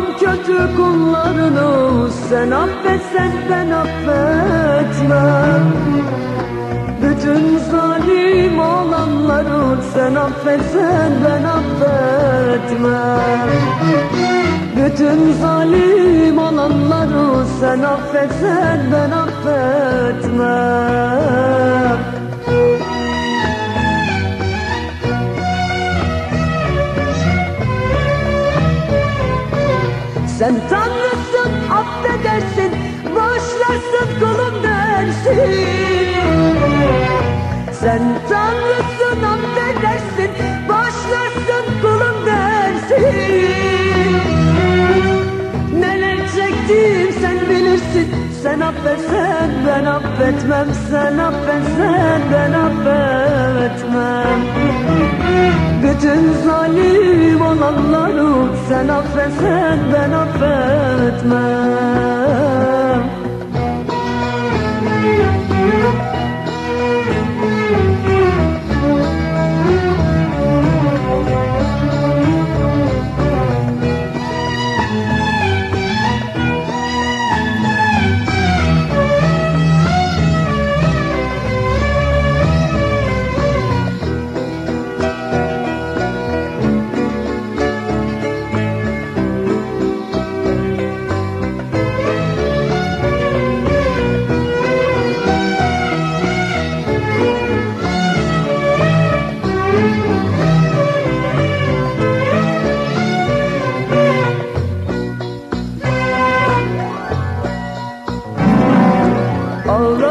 Tanrım kötü kullarını sen affetsen ben affetmem. Bütün zalim olanları sen affetsen ben affetmem. Bütün zalim olanları sen affetsen ben affetmem affedersin Bağışlarsın kulum dersin Sen tanrısın affedersin Bağışlarsın kulum dersin Neler çektim sen bilirsin Sen affetsen ben affetmem Sen affetsen ben affetmem. Bütün zalim olanları sen affetsen ben affetmem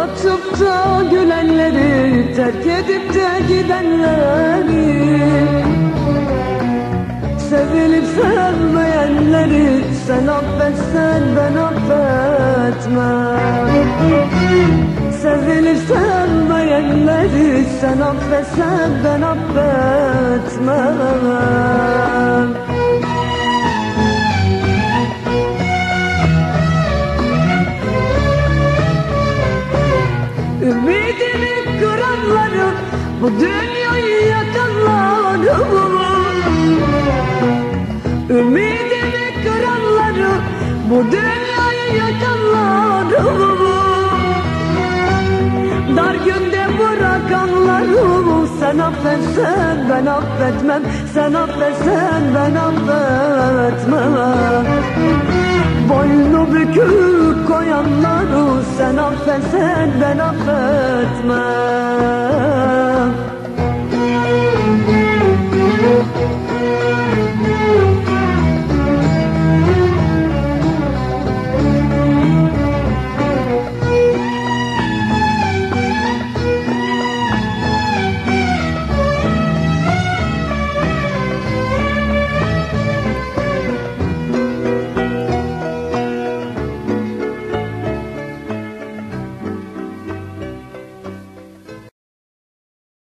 Ağlatıp da gülenleri Terk edip de gidenleri Sevilip sevmeyenleri Sen affetsen ben affetmem. Sevilip sevmeyenleri Sen affetsen ben affetmem Ümidimi kıranları bu dünyayı yakanları Ümidimi kıranları bu dünyayı yakanları Dar günde bırakanları sen affetsen ben affetmem Sen affetsen ben affetmem affetsen ben affetmem